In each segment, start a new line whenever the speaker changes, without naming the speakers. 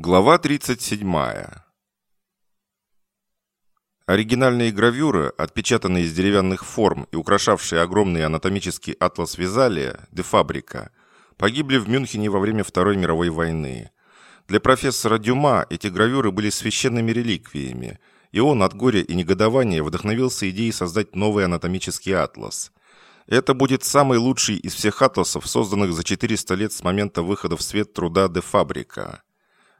Глава 37. Оригинальные гравюры, отпечатанные из деревянных форм и украшавшие огромный анатомический атлас Визалия, де Фабрика, погибли в Мюнхене во время Второй мировой войны. Для профессора Дюма эти гравюры были священными реликвиями, и он от горя и негодования вдохновился идеей создать новый анатомический атлас. Это будет самый лучший из всех атласов, созданных за 400 лет с момента выхода в свет труда де Фабрика.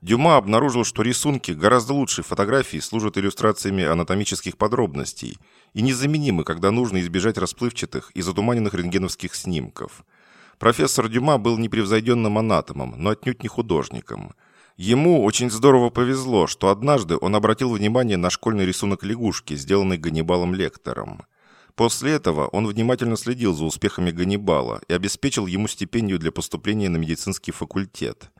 Дюма обнаружил, что рисунки гораздо лучше фотографий служат иллюстрациями анатомических подробностей и незаменимы, когда нужно избежать расплывчатых и затуманенных рентгеновских снимков. Профессор Дюма был непревзойденным анатомом, но отнюдь не художником. Ему очень здорово повезло, что однажды он обратил внимание на школьный рисунок лягушки, сделанный Ганнибалом Лектором. После этого он внимательно следил за успехами Ганнибала и обеспечил ему стипендию для поступления на медицинский факультет.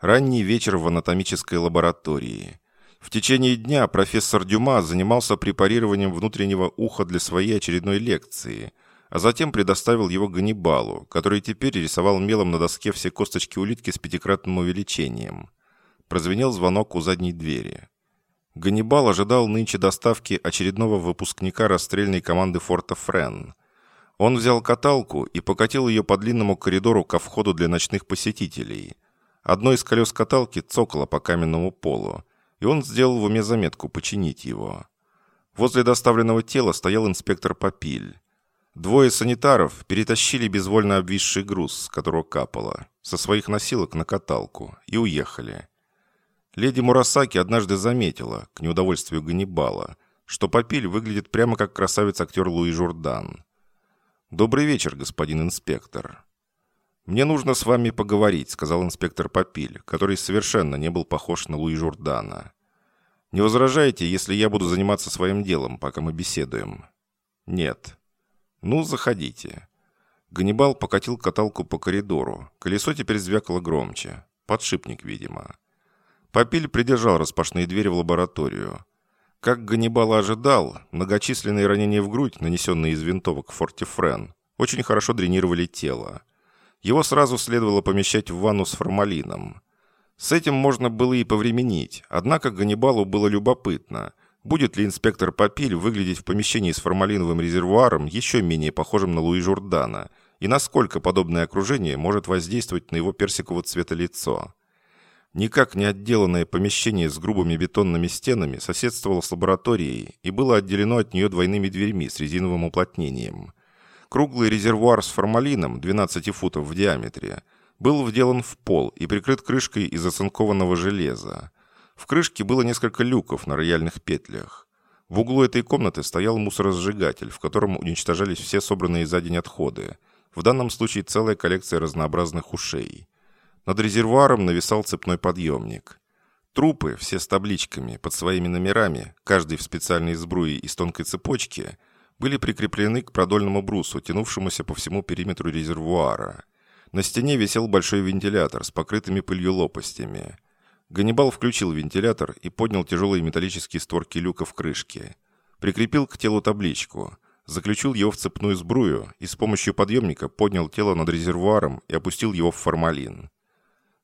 Ранний вечер в анатомической лаборатории. В течение дня профессор Дюма занимался препарированием внутреннего уха для своей очередной лекции, а затем предоставил его Ганнибалу, который теперь рисовал мелом на доске все косточки улитки с пятикратным увеличением. Прозвенел звонок у задней двери. Ганнибал ожидал нынче доставки очередного выпускника расстрельной команды форта Френ. Он взял каталку и покатил ее по длинному коридору ко входу для ночных посетителей – Одно из колес каталки цокало по каменному полу, и он сделал в уме заметку починить его. Возле доставленного тела стоял инспектор Попиль. Двое санитаров перетащили безвольно обвисший груз, с которого капало, со своих носилок на каталку, и уехали. Леди Мурасаки однажды заметила, к неудовольствию Ганнибала, что Попиль выглядит прямо как красавец-актер Луи Журдан. «Добрый вечер, господин инспектор». «Мне нужно с вами поговорить», — сказал инспектор Попиль, который совершенно не был похож на Луи Журдана. «Не возражаете, если я буду заниматься своим делом, пока мы беседуем?» «Нет». «Ну, заходите». Ганнибал покатил каталку по коридору. Колесо теперь звякало громче. Подшипник, видимо. Попиль придержал распашные двери в лабораторию. Как Ганнибал ожидал, многочисленные ранения в грудь, нанесенные из винтовок в форте Френ, очень хорошо дренировали тело. Его сразу следовало помещать в ванну с формалином. С этим можно было и повременить, однако Ганнибалу было любопытно, будет ли инспектор Попиль выглядеть в помещении с формалиновым резервуаром еще менее похожим на Луи Журдана, и насколько подобное окружение может воздействовать на его персикового цвета лицо. Никак не отделанное помещение с грубыми бетонными стенами соседствовало с лабораторией и было отделено от нее двойными дверьми с резиновым уплотнением. Круглый резервуар с формалином 12 футов в диаметре был вделан в пол и прикрыт крышкой из оцинкованного железа. В крышке было несколько люков на рояльных петлях. В углу этой комнаты стоял мусоросжигатель, в котором уничтожались все собранные за день отходы. В данном случае целая коллекция разнообразных ушей. Над резервуаром нависал цепной подъемник. Трупы, все с табличками, под своими номерами, каждый в специальной сбруе из тонкой цепочки – были прикреплены к продольному брусу, тянувшемуся по всему периметру резервуара. На стене висел большой вентилятор с покрытыми пылью лопастями. Ганнибал включил вентилятор и поднял тяжелые металлические створки люка в крышке. Прикрепил к телу табличку. Заключил его в цепную сбрую и с помощью подъемника поднял тело над резервуаром и опустил его в формалин.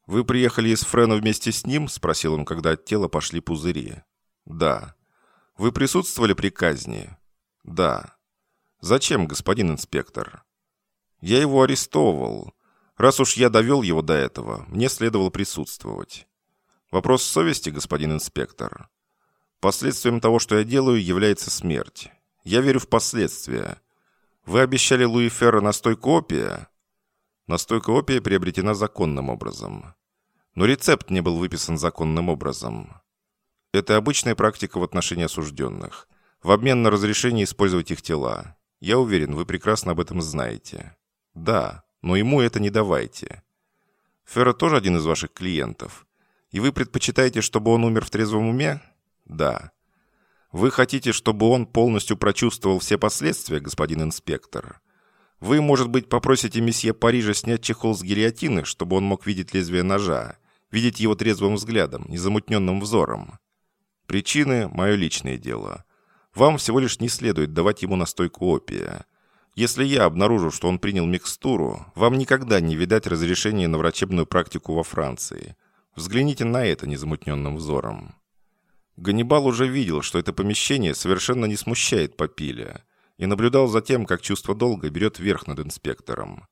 «Вы приехали из Френа вместе с ним?» – спросил он, когда от тела пошли пузыри. «Да». «Вы присутствовали при казни?» «Да». «Зачем, господин инспектор?» «Я его арестовывал. Раз уж я довел его до этого, мне следовало присутствовать». «Вопрос совести, господин инспектор?» «Последствием того, что я делаю, является смерть. Я верю в последствия. Вы обещали Луи Ферро настойку опия?» Настойка опия приобретена законным образом. Но рецепт не был выписан законным образом. Это обычная практика в отношении осужденных в обмен на разрешение использовать их тела. Я уверен, вы прекрасно об этом знаете. Да, но ему это не давайте. Ферро тоже один из ваших клиентов. И вы предпочитаете, чтобы он умер в трезвом уме? Да. Вы хотите, чтобы он полностью прочувствовал все последствия, господин инспектор? Вы, может быть, попросите месье Парижа снять чехол с гильотины, чтобы он мог видеть лезвие ножа, видеть его трезвым взглядом, незамутненным взором. Причины – мое личное дело. Вам всего лишь не следует давать ему настойку опия. Если я обнаружу, что он принял микстуру, вам никогда не видать разрешения на врачебную практику во Франции. Взгляните на это незамутненным взором. Ганнибал уже видел, что это помещение совершенно не смущает Папиля, и наблюдал за тем, как чувство долга берет верх над инспектором.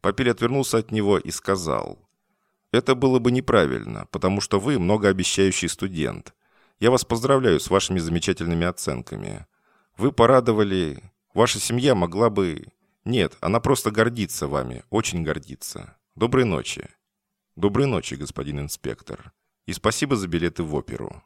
Папиль отвернулся от него и сказал, «Это было бы неправильно, потому что вы многообещающий студент. Я вас поздравляю с вашими замечательными оценками. Вы порадовали... Ваша семья могла бы... Нет, она просто гордится вами, очень гордится. Доброй ночи». «Доброй ночи, господин инспектор. И спасибо за билеты в оперу».